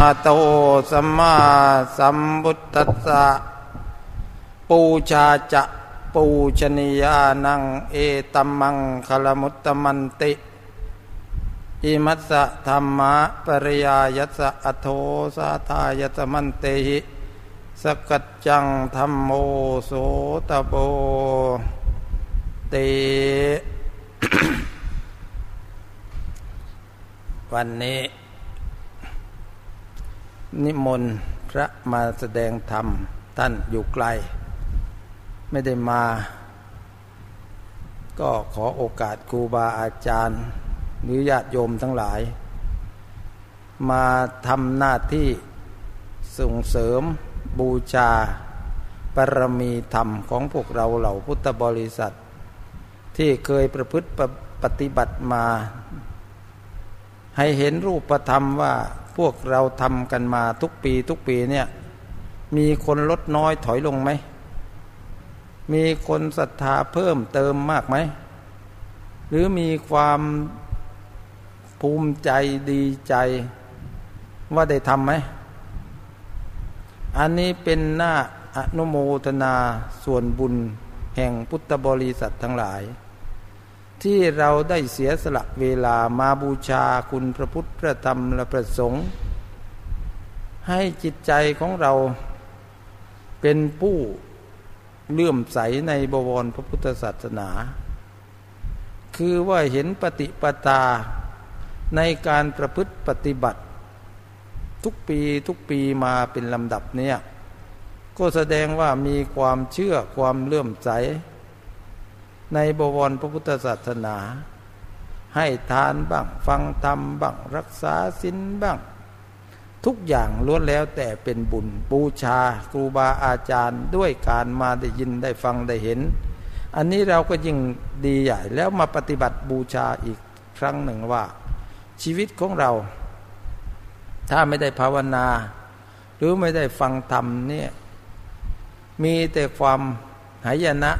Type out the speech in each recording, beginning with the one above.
อะโตสัมมาสัมพุทธัสสะปูชาจะปูชนียานัง เอตัมมังคลมุตตมันติอิมัสสะธรรมะปริยายัสสะอโทสาทายตมันเตหิสกัจจังธรรมโมโสตโบเต วันนี้ นิมนต์พระมาแสดงธรรมท่านอยู่ไกล ไม่ได้มา ก็ขอโอกาสครูบาอาจารย์ หรือญาติโยมทั้งหลาย มาทำหน้าที่ส่งเสริมบูชาปรมีธรรมของพวกเราเหล่าพุทธบริษัท ที่เคยประพฤติปฏิบัติมา ให้เห็นรูปธรรมว่า พวกเราทำกันมาทุกปีทุกปีเนี่ยมีคนลดน้อยถอยลงไหม มีคนศรัทธาเพิ่มเติมมากไหม หรือมีความภูมิใจดีใจว่าได้ทำไหม อันนี้เป็นหน้าอนุโมทนาส่วนบุญแห่งพุทธบริษัททั้งหลาย ที่เราได้เสียสละเวลามาบูชาคุณพระพุทธพระธรรมและพระสงฆ์ให้จิตใจของเราเป็นผู้เลื่อมใสในบวรพระพุทธศาสนา คือว่าเห็นปฏิปทาในการประพฤติปฏิบัติ ทุกปีทุกปีมาเป็นลำดับเนี่ยก็แสดงว่ามีความเชื่อความเลื่อมใส ในบวรพระพุทธศาสนา ให้ทานบ้าง ฟังธรรมบ้างรักษาศีลบ้าง ทุกอย่างล้วนแล้วแต่เป็นบุญบูชาครูบาอาจารย์ด้วยการมาได้ยินได้ฟังได้เห็น อันนี้เราก็ยิ่งดีใหญ่แล้วมาปฏิบัติบูชาอีกครั้งหนึ่งว่า ชีวิตของเรา ถ้าไม่ได้ภาวนา หรือไม่ได้ฟังธรรมเนี่ยมีแต่ความหายนะ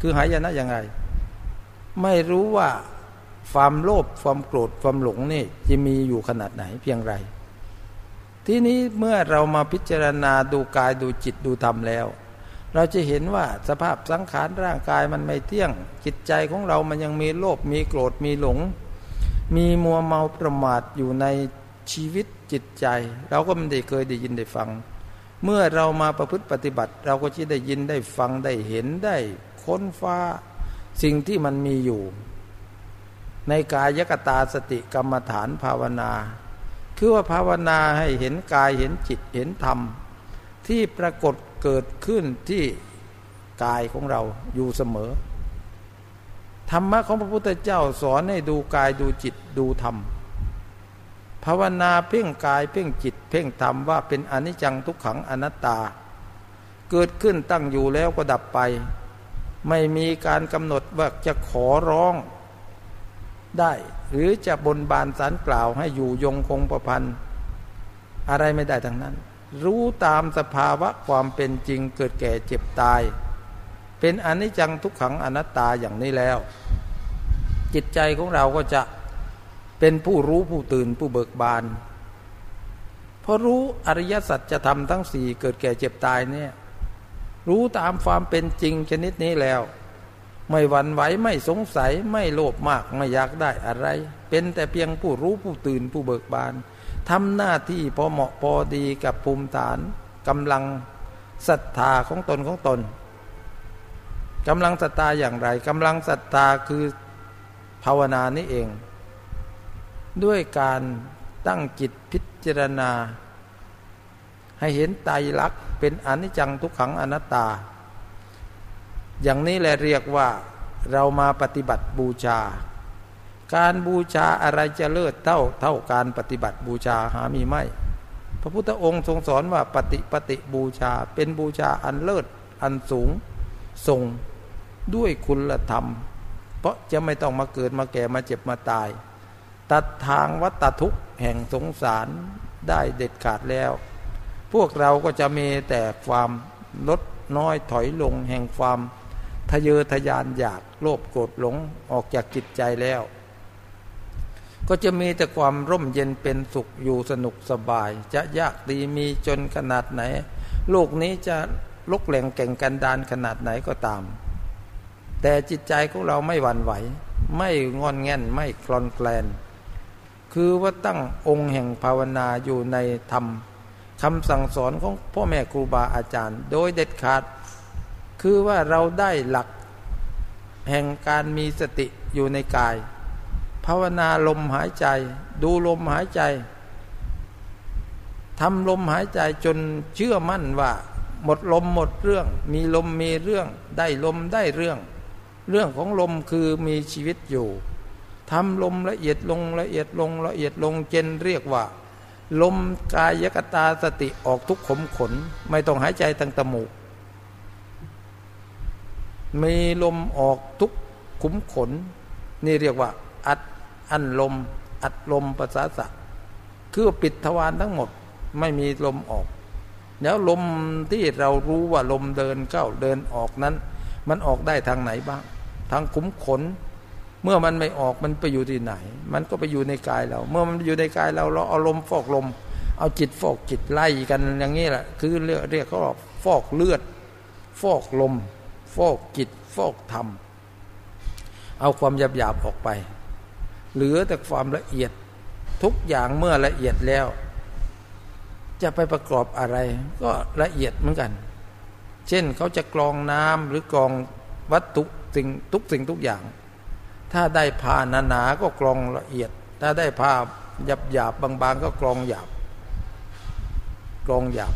คือหายนะยังไง ไม่รู้ว่าความโลภความโกรธความหลงนี่จะมีอยู่ขนาดไหนเพียงไร ทีนี้เมื่อเรามาพิจารณาดูกายดูจิตดูธรรมแล้ว เราจะเห็นว่าสภาพสังขารร่างกายมันไม่เที่ยง จิตใจของเรามันยังมีโลภมีโกรธมีหลง มีมัวเมาประมาทอยู่ในชีวิตจิตใจ เราก็ไม่ได้เคยได้ยินได้ฟัง เมื่อเรามาประพฤติปฏิบัติ เราก็จะได้ยินได้ฟังได้เห็นได้ ค้นฟ้า สิ่งที่มันมีอยู่ ในกายกตาสติกรรมฐานภาวนา คือว่าภาวนาให้เห็นกายเห็นจิตเห็นธรรม ที่ปรากฏเกิดขึ้นที่กายของเราอยู่เสมอ ธรรมะของพระพุทธเจ้าสอนให้ดูกายดูจิตดูธรรมภาวนาเพ่งกายเพ่งจิต เพ่งธรรมว่าเป็นอนิจจังทุกขังอนัตตา เกิดขึ้นตั้งอยู่แล้วก็ดับไป ไม่มีการกำหนดว่าจะขอร้องได้ หรือจะบนบานสารกล่าวให้อยู่ยงคงประพันธ์อะไรไม่ได้ทั้งนั้น รู้ตามสภาวะความเป็นจริงเกิดแก่เจ็บตาย เป็นอนิจจังทุกขังอนัตตาอย่างนี้แล้ว จิตใจของเราก็จะเป็นผู้รู้ผู้ตื่นผู้เบิกบานเพราะรู้อริยสัจจะทำทั้งสี่เกิดแก่เจ็บตายเนี่ย รู้ตามความเป็นจริงชนิดนี้แล้ว ไม่หวั่นไหวไม่สงสัยไม่โลภมากไม่อยากได้อะไร เป็นแต่เพียงผู้รู้ผู้ตื่นผู้เบิกบานทำหน้าที่พอเหมาะพอดีกับภูมิฐานกำลังศรัทธาของตนของตนกำลังศรัทธาอย่างไรกำลังศรัทธาคือภาวนานี้เอง ด้วยการตั้งจิตพิจารณา ให้เห็นไตรลักษณ์เป็นอนิจจังทุกขังอนัตตา อย่างนี้แหละเรียกว่าเรามาปฏิบัติบูชา การบูชาอะไรจะเลิศเท่าเท่าการปฏิบัติบูชาหามีไม่ พระพุทธองค์ทรงสอนว่าปฏิปฏิบูชาเป็นบูชาอันเลิศอันสูงทรงด้วยคุณธรรม เพราะจะไม่ต้องมาเกิดมาแก่มาเจ็บมาตาย ตัดทางวัตทุกข์แห่งสงสารได้เด็ดขาดแล้ว วกเราก็จะมีแต่ความลดน้อยถอยลงแห่งความทะเยอทะยานอยากโลภโกรธหลงออกจากจิตใจแล้ว ก็จะมีแต่ความร่มเย็นเป็นสุขอยู่สนุกสบาย จะยากดีมีจนขนาดไหน โลกนี้จะลุกแหล่งแก่งกันดานขนาดไหนก็ตาม แต่จิตใจของเราไม่หวั่นไหว ไม่งอนแง่นไม่คลอนแคลน คือว่าตั้งองค์แห่งภาวนาอยู่ในธรรม คำสั่งสอนของพ่อแม่ครูบาอาจารย์ โดยเด็ดขาด คือว่าเราได้หลัก แห่งการมีสติอยู่ในกาย ภาวนาลมหายใจ ดูลมหายใจทำลมหายใจจนเชื่อมั่นว่า หมดลมหมดเรื่อง มีลมมีเรื่อง ได้ลมได้เรื่อง เรื่องของลมคือมีชีวิตอยู่ทำลมละเอียดลงละเอียดลงละเอียดลงเจนเรียกว่า ลมกายกตาสติออกทุกขมขน ไม่ต้องหายใจทางตมูก มีลมออกทุกขุมขน นี่เรียกว่า อัดอันลม อัดลมภาษาสักคือปิดทวารทั้งหมด ไม่มีลมออก แล้วลมที่เรารู้ว่าลมเดินเข้าเดินออกนั้น มันออกได้ทางไหนบ้าง ทางขุมขน เมื่อมันไม่ออกมันไปอยู่ที่ไหน มันก็ไปอยู่ในกายเรา เมื่อมันอยู่ในกายเราเราเอาลมฟอกลม เอาจิตฟอกจิตไล่กันอย่างนี้แหละ คือเรียกเรียกเขาฟอกเลือด ฟอกลม ฟอกจิต ฟอกธรรม เอาความหยาบหยาบออกไป เหลือแต่ความละเอียดทุกอย่างเมื่อละเอียดแล้ว จะไปประกอบอะไรก็ละเอียดเหมือนกัน เช่นเขาจะกรองน้ำหรือกรองวัตถุสิ่งทุกสิ่งทุกอย่าง ถ้าได้ผ้าหนาๆก็กรองละเอียด ถ้าได้ผ้าหยาบหยาบบางๆก็กรองหยาบกรองหยาบ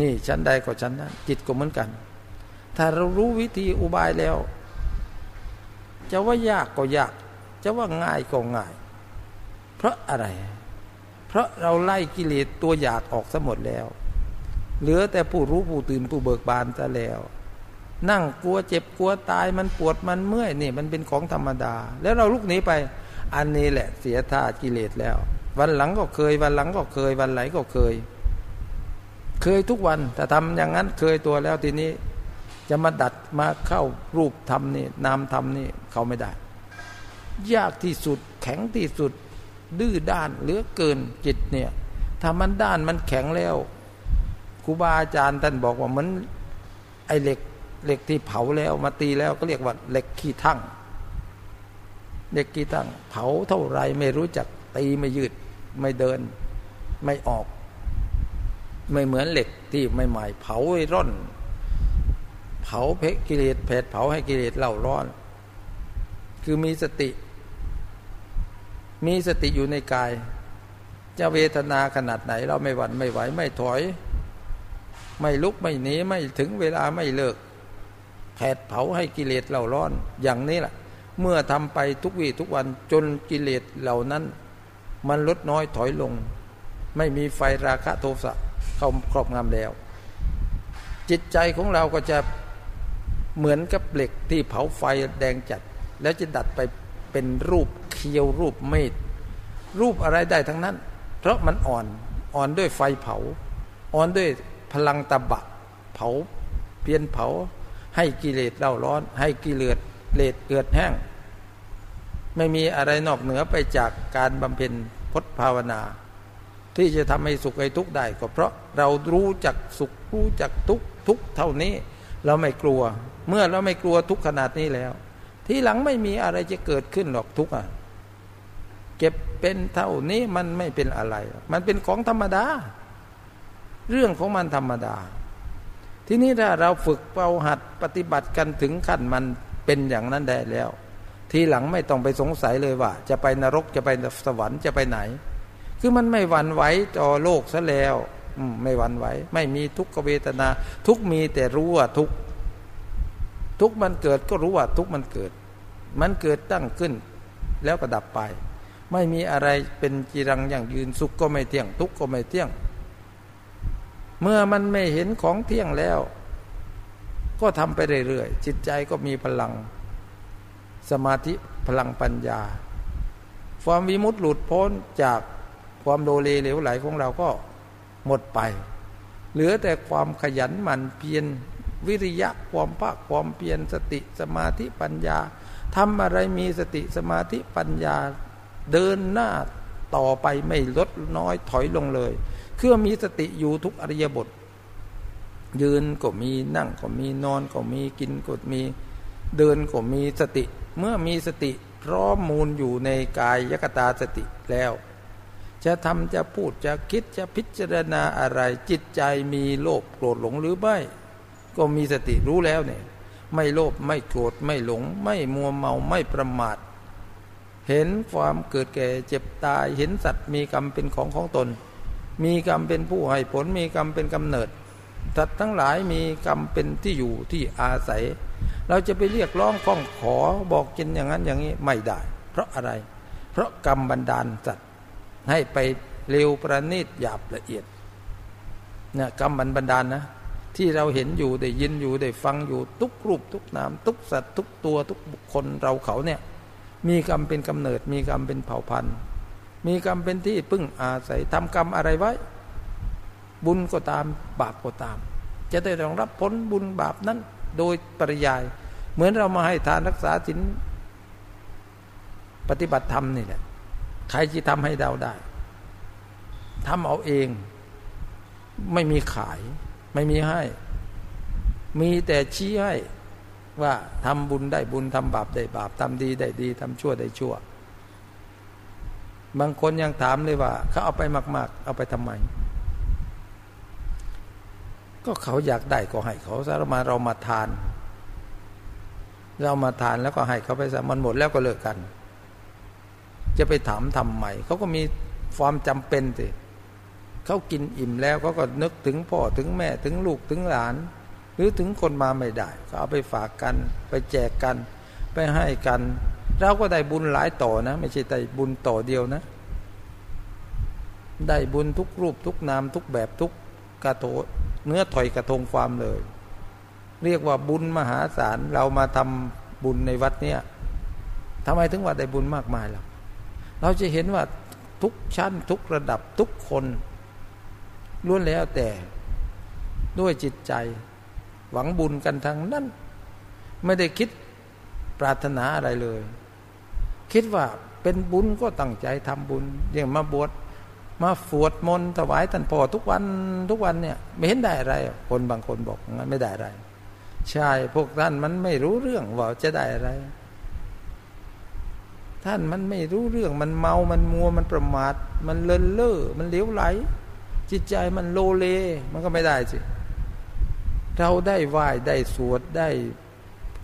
นี่ชั้นใดก็ชั้นนั้นจิตก็เหมือนกัน ถ้าเรารู้วิธีอุบายแล้ว จะว่ายากก็ยาก จะว่าง่ายก็ง่าย เพราะอะไร เพราะเราไล่กิเลสตัวอยากออกซะหมดแล้ว เหลือแต่ผู้รู้ผู้ตื่นผู้เบิกบานซะแล้ว นั่งกลัวเจ็บกลัวตายมันปวดมันเมื่อยนี่มันเป็นของธรรมดา แล้วเราลุกหนีไป อันนี้แหละเสียท่ากิเลสแล้ว วันหลังก็เคย วันหลังก็เคย วันไหนก็เคย เคยทุกวันแต่ทำอย่างนั้นเคยตัวแล้วทีนี้ จะมาดัดมาเข้ารูปธรรมนี่นามธรรมนี่เขาไม่ได้ ยากที่สุดแข็งที่สุด ดื้อด้านเหลือเกินจิตเนี่ยถ้ามันด้านมันแข็งแล้วครูบาอาจารย์ท่านบอกว่าเหมือนไอเหล็ก เหล็กที่เผาแล้วมาตีแล้วก็เรียกว่าเหล็กขี้ทั้งเหล็กขี้ทั้งเผาเท่าไรไม่รู้จักตีไม่ยืดไม่เดินไม่ออก ไม่เหมือนเหล็กที่ใหม่ๆเผาไอ้ร่อน เผาเพกิเลสเผดเผาให้กิเลสเล่าร้อน คือมีสติ มีสติอยู่ในกาย จะเวทนาขนาดไหน เราไม่หวั่นไม่ไหวไม่ถอย ไม่ลุกไม่หนีไม่ถึงเวลาไม่เลิก แผดเผาให้กิเลสเล่าร้อน อย่างนี้แหละ เมื่อทำไปทุกวี่ทุกวันจนกิเลสเหล่านั้น มันลดน้อยถอยลง ไม่มีไฟราคะโทสะเข้าครอบงำแล้ว จิตใจของเราก็จะเหมือนกับเหล็กที่เผาไฟแดงจัด แล้วจะดัดไปเป็นรูปเคียวรูปเมดรูปอะไรได้ทั้งนั้น เพราะมันอ่อนอ่อนด้วยไฟเผา อ่อนด้วยพลังตะบะ เผา เพียนเผา ให้กิเลสเล่าร้อน ให้กิเลสเลดเกิดแห้ง ไม่มีอะไรนอกเหนือไปจากการบำเพ็ญพจภาวนา ที่จะทำให้สุขให้ทุกข์ได้ก็เพราะเรารู้จักสุขรู้จักทุกข์ทุกเท่านี้ เราไม่กลัว เมื่อเราไม่กลัวทุกขนาดนี้แล้ว ที่หลังไม่มีอะไรจะเกิดขึ้นหรอกทุกอะเก็บเป็นเท่านี้มันไม่เป็นอะไร มันเป็นของธรรมดา เรื่องของมันธรรมดา ทีนี้ถ้าเราฝึกเป่าหัดปฏิบัติกันถึงขั้นมันเป็นอย่างนั้นได้แล้ว ทีหลังไม่ต้องไปสงสัยเลยว่า จะไปนรกจะไปสวรรค์จะไปไหน คือมันไม่หวั่นไหวต่อโลกซะแล้วไม่หวั่นไหวไม่มีทุกขเวทนา ทุกมีแต่รู้ว่าทุกทุกมันเกิดก็รู้ว่าทุกมันเกิด มันเกิดตั้งขึ้น แล้วก็ดับไป ไม่มีอะไรเป็นจีรังอย่างยืนสุขก็ไม่เที่ยง ทุกก็ไม่เที่ยง เมื่อมันไม่เห็นของเที่ยงแล้ว ก็ทำไปเรื่อยๆจิตใจก็มีพลัง สมาธิพลังปัญญา ความวิมุตติหลุดพ้นจากความโดเลเหลวไหลของเราก็หมดไป เหลือแต่ความขยันหมั่นเพียรวิริยะความภาคความเพียรสติสมาธิปัญญาทำอะไรมีสติสมาธิปัญญาเดินหน้าต่อไปไม่ลดน้อยถอยลงเลย คือมีสติอยู่ทุกอริยบท ยืนก็มีนั่งก็มีนอนก็มีกินก็มีเดินก็มีสติ เมื่อมีสติพร้อมมูลอยู่ในกายยกตาสติแล้ว จะทำจะพูดจะคิดจะพิจารณาอะไร จิตใจมีโลภโกรธหลงหรือไม่ ก็มีสติรู้แล้วเนี่ยไม่โลภไม่โกรธไม่หลง ไม่มัวเมาไม่ประมาท เห็นความเกิดแก่เจ็บตายเห็นสัตว์มีกรรมเป็นของของตน มีกรรมเป็นผู้ให้ผล มีกรรมเป็นกำเนิดสัตว์ทั้งหลายมีกรรมเป็นที่อยู่ที่อาศัย เราจะไปเรียกร้องข้องขอบอกกินอย่างนั้นอย่างนี้ไม่ได้ เพราะอะไร เพราะกรรมบันดาลสัตว์ให้ไปเร็วประณีตหยาบละเอียดเนี่ยกรรมบันดาลนะ ที่เราเห็นอยู่ได้ยินอยู่ได้ฟังอยู่ทุกรูปทุกนามทุกสัตว์ทุกตัวทุกบุคคลเราเขาเนี่ยมีกรรมเป็นกำเนิดมีกรรมเป็นเผ่าพันธุ์ มีกรรมเป็นที่พึ่งอาศัยทำกรรมอะไรไว้ บุญก็ตามบาปก็ตาม จะได้รองรับผลบุญบาปนั้น โดยปริยาย เหมือนเรามาให้ทานรักษาศีลปฏิบัติธรรมนี่แหละใครที่ทำให้เราได้ทำเอาเอง ไม่มีขาย ไม่มีให้ มีแต่ชี้ให้ว่าทำบุญได้บุญทำบาปได้บาปทำดีได้ดีทำชั่วได้ชั่ว บางคนยังถามเลยว่าเขาเอาไปมาก ๆ เอาไปทำไม ก็เขาอยากได้ก็ให้เขาซะเรามาเรามาทาน เรามาทานแล้วก็ให้เขาไปซะมันหมดแล้วก็เลิกกัน จะไปถามทำใหม่เขาก็มีความจำเป็นสิเขากินอิ่มแล้วเขาก็นึกถึงพ่อถึงแม่ถึงลูกถึงหลาน หรือถึงคนมาไม่ได้ ก็เอาไปฝากกัน ไปแจกกัน ไปให้กัน เราก็ได้บุญหลายต่อนะ ไม่ใช่แต่บุญต่อเดียวนะ ได้บุญทุกรูปทุกนามทุกแบบทุกกระโถเนื้อถอยกระทงความเลย เรียกว่าบุญมหาศาลเรามาทำบุญในวัดเนี้ยทำไมถึงว่าได้บุญมากมายล่ะเราจะเห็นว่าทุกชั้นทุกระดับทุกคนล้วนแล้วแต่ด้วยจิตใจ หวังบุญกันทางนั้น ไม่ได้คิดปรารถนาอะไรเลย คิดว่าเป็นบุญก็ตั้งใจทำบุญอย่างมาบวชมาฝวดมนต์ถวายท่านพ่อทุกวันทุกวันเนี่ยไม่เห็นได้อะไร คนบางคนบอกงั้นไม่ได้อะไร ใช่พวกท่านมันไม่รู้เรื่องว่าจะได้อะไร ท่านมันไม่รู้เรื่องมันเมามันมัวมันประมาท มันเลินเล่อมันเลี้ยวไหล จิตใจมันโลเลมันก็ไม่ได้สิเราได้ไหว้ได้สวดได้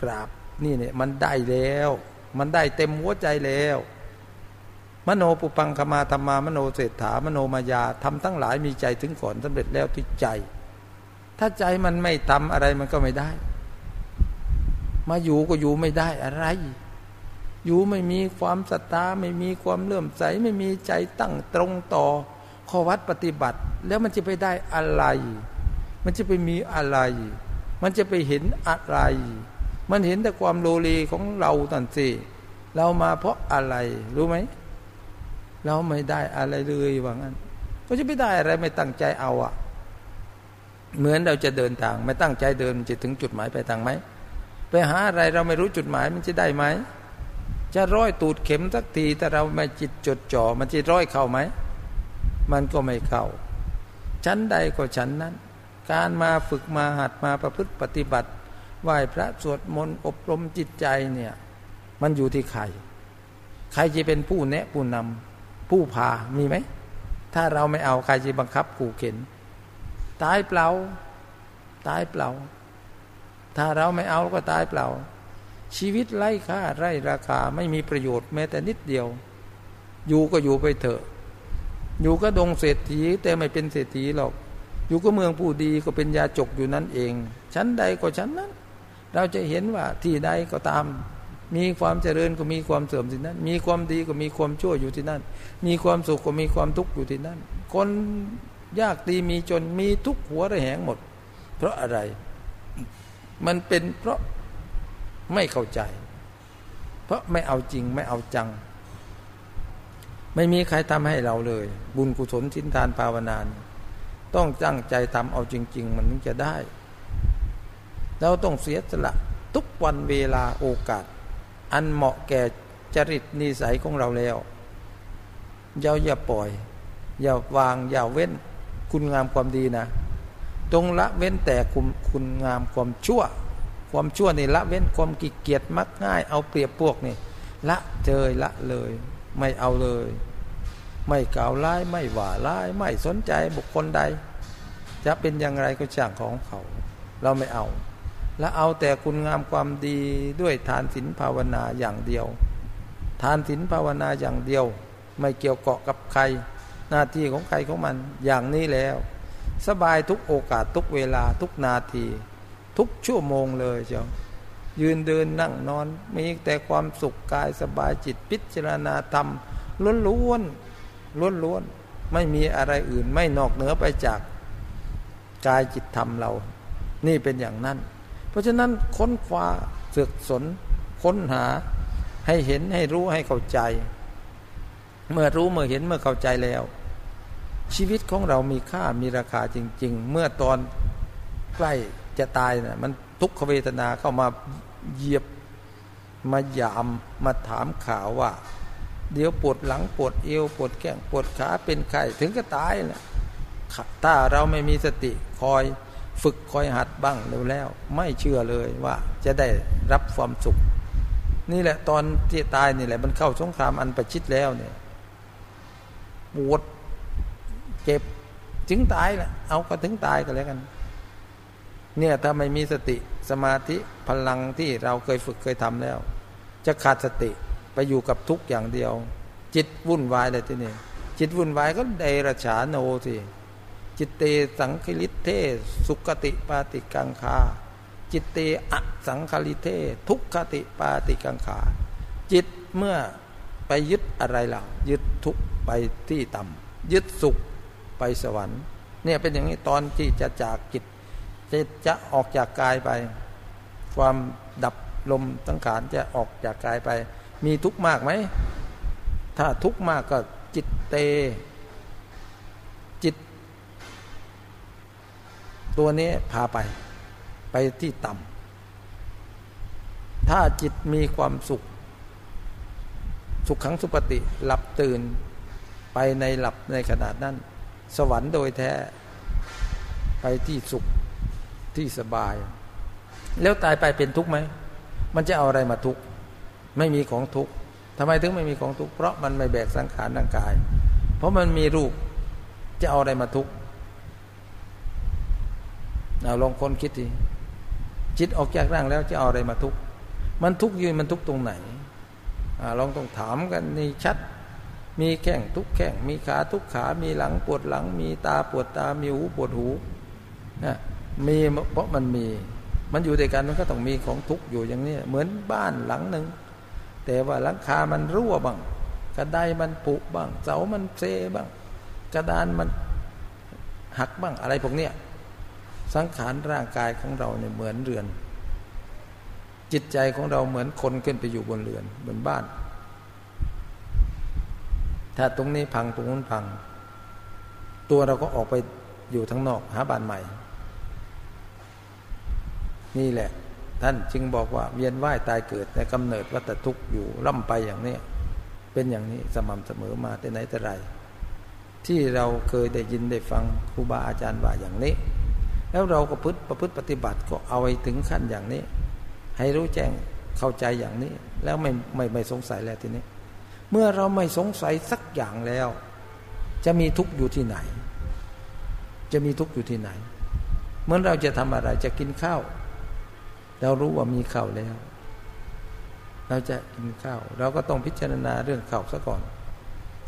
กราบนี่เนี่ยมันได้แล้ว มันได้เต็มหัวใจแล้ว มโนปุปังคมาธรรมามโนเศรษฐามโนมายาทำทั้งหลายมีใจถึงก่อนสำเร็จแล้วที่ใจ ถ้าใจมันไม่ทำอะไรมันก็ไม่ได้ มาอยู่ก็อยู่ไม่ได้อะไร อยู่ไม่มีความศรัทธาไม่มีความเลื่อมใสไม่มีใจตั้งตรงต่อข้อวัดปฏิบัติ แล้วมันจะไปได้อะไร มันจะไปมีอะไร มันจะไปเห็นอะไร มันเห็นแต่ความโลเลของเราตันสิเรามาเพราะอะไรรู้ไหม เราไม่ได้อะไรเลยว่างั้นก็จะไม่ได้อะไรไม่ตั้งใจเอาอะเหมือนเราจะเดินทาง ไม่ตั้งใจเดินจะถึงจุดหมายไปทางไหมไปหาอะไรเราไม่รู้จุดหมายมันจะได้ไหมจะร้อยตูดเข็มสักทีแต่เราไม่จิตจดจ่อมันจะร้อยเข้าไหม มันก็ไม่เข้า ชั้นใดก็ชั้นนั้น การมาฝึกมาหัดมาประพฤติปฏิบัติ ไหว้พระสวดมนต์อบรมจิตใจเนี่ยมันอยู่ที่ใคร ใครจะเป็นผู้แนะผู้นำผู้พามีไหม ถ้าเราไม่เอาใครจะบังคับขู่เข็น ตายเปล่า ตายเปล่า ถ้าเราไม่เอาก็ตายเปล่า ชีวิตไร้ค่าไร้ราคาไม่มีประโยชน์แม้แต่นิดเดียว อยู่ก็อยู่ไปเถอะ อยู่ก็ดงเศรษฐีแต่ไม่เป็นเศรษฐีหรอก อยู่ก็เมืองผู้ดีก็เป็นยาจกอยู่นั่นเอง ชั้นใดก็ชั้นนั้น เราจะเห็นว่าที่ใดก็ตาม มีความเจริญก็มีความเสื่อมที่นั่น มีความดีก็มีความชั่วอยู่ที่นั่น มีความสุขก็มีความทุกข์อยู่ที่นั่น คนยากดีมีจนมีทุกหัวระแหงหมด เพราะอะไร มันเป็นเพราะไม่เข้าใจ เพราะไม่เอาจริงไม่เอาจัง ไม่มีใครทำให้เราเลย บุญกุศลสินทานภาวนานต้องตั้งใจทำเอาจริง ๆ มันถึงจะได้ เราต้องเสียสละทุกวันเวลาโอกาส อันเหมาะแก่จริตนิสัยของเราแล้วอย่าอย่าปล่อย อย่าวางอย่าเว้นคุณงามความดีนะตรงละเว้นแต่คุณคุณงามความชั่ว ความชั่วนี่ละเว้นความกิเกียจมักง่าย เอาเปรียบพวกนี่ละเจยละเลย ไม่เอาเลย ไม่กล่าวร้ายไม่หว่าร้ายไม่สนใจบุคคลใด จะเป็นอย่างไรก็ช่างของเขา เราไม่เอา และเอาแต่คุณงามความดีด้วยทานศีลภาวนาอย่างเดียว ทานศีลภาวนาอย่างเดียว ไม่เกี่ยวเกาะกับใคร หน้าที่ของใครของมันอย่างนี้แล้ว สบายทุกโอกาสทุกเวลาทุกนาที ทุกชั่วโมงเลยเจ้ายืนเดินนั่งนอน มีแต่ความสุขกายสบายจิตพิจารณาธรรมล้วนล้วนล้วนล้วนไม่มีอะไรอื่นไม่นอกเหนือไปจากกายจิตธรรมเรา นี่เป็นอย่างนั้น เพราะฉะนั้นค้นคว้าศึกสน ค้นหาให้เห็นให้รู้ให้เข้าใจ เมื่อรู้เมื่อเห็นเมื่อเข้าใจแล้ว ชีวิตของเรามีค่ามีราคาจริง ๆ เมื่อตอนใกล้จะตายนะ่ะมันทุกขเวทนาเข้ามาเหยียบมายามมาถามข่าวว่า เดี๋ยวปวดหลังปวดเอวปวดแข้งปวดขาเป็นไข้ถึงก็ตายนะถ้าเราไม่มีสติคอย ฝึกคอยหัดบ้างเร็วแล้ว ไม่เชื่อเลยว่าจะได้รับความสุข นี่แหละตอนที่ตายนี่แหละ มันเข้าสงครามอันประชิดแล้วเนี่ยปวดเจ็บถึงตายแหละเอาก็ถึงตายก็แล้วกัน เนี่ยถ้าไม่มีสติสมาธิพลังที่เราเคยฝึกเคยทำแล้ว จะขาดสติไปอยู่กับทุกอย่างเดียว จิตวุ่นวายเลยที่นี่จิตวุ่นวายก็เดรฉานโนสิ จิตเตสังคิลิเทสุขติปาติกังคา จิตเตอสังคลิเท ทุกขติปาติกังขาจิตเมื่อไปยึดอะไรล่ะ ยึดทุกไปที่ต่ำยึดสุขไปสวรรค์ เนี่ยเป็นอย่างนี้ตอนที่จะจากจิตจะจะออกจากกายไป ความดับลมสังขารจะออกจากกายไป มีทุกข์มากไหม ถ้าทุกข์มากก็จิตเตจิต ตัวนี้พาไปไปที่ต่ำถ้าจิตมีความสุข สุขขังสุปฏิหลับตื่นไปในหลับในขนาดนั้น สวรรค์โดยแท้ไปที่สุขที่สบาย แล้วตายไปเป็นทุกข์ไหม มันจะเอาอะไรมาทุกข์ไม่มีของทุกข์ทำไมถึงไม่มีของทุกข์เพราะมันไม่แบกสังขารร่างกาย เพราะมันมีรูปจะเอาอะไรมาทุกข์ เอาลองคนคิดทีจิตออกจากร่างแล้วจะเอาอะไรมาทุกมันทุกข์ยืนมันทุกตรงไหนอลองต้องถามกันนี่ชัด มีแข้งทุกแข้งมีขาทุกขา มีหลังปวดหลัง มีตาปวดตา มีหูปวดหูนะมีเพราะมันมี มันอยู่ด้วยกันมันก็ต้องมีของทุกอยู่อย่างนี้เหมือนบ้านหลังหนึ่งแต่ว่าหลังคามันรั่วบ้างกระไดมันผุบ้าง เสามันเซบ้าง กระดานมันหักบ้างอะไรพวกเนี้ย สังขารร่างกายของเราเนี่ยเหมือนเรือน จิตใจของเราเหมือนคนขึ้นไปอยู่บนเรือนบนบ้าน ถ้าตรงนี้พังตรงนู้นพัง ตัวเราก็ออกไปอยู่ทั้งนอกหาบ้านใหม่ นี่แหละ ท่านจึงบอกว่าเวียนว่ายตายเกิดในกำเนิดวัฏทุกข์อยู่ล่ำไปอย่างนี้เป็นอย่างนี้สม่ำเสมอมาแต่ไหนแต่ไร ที่เราเคยได้ยินได้ฟังครูบาอาจารย์ว่าอย่างนี้ แล้วเราก็พฤติประพฤติปฏิบัติก็เอาไปถึงขั้นอย่างนี้ ให้รู้แจ้งเข้าใจอย่างนี้ แล้วไม่ไม่ไม่สงสัยแล้วทีนี้ เมื่อเราไม่สงสัยสักอย่างแล้ว จะมีทุกข์อยู่ที่ไหน จะมีทุกข์อยู่ที่ไหน เหมื่อเราจะทำอะไรจะกินข้าว เรารู้ว่ามีข้าวแล้ว เราจะกินข้าว เราก็ต้องพิจารณาเรื่องข้าวซะก่อน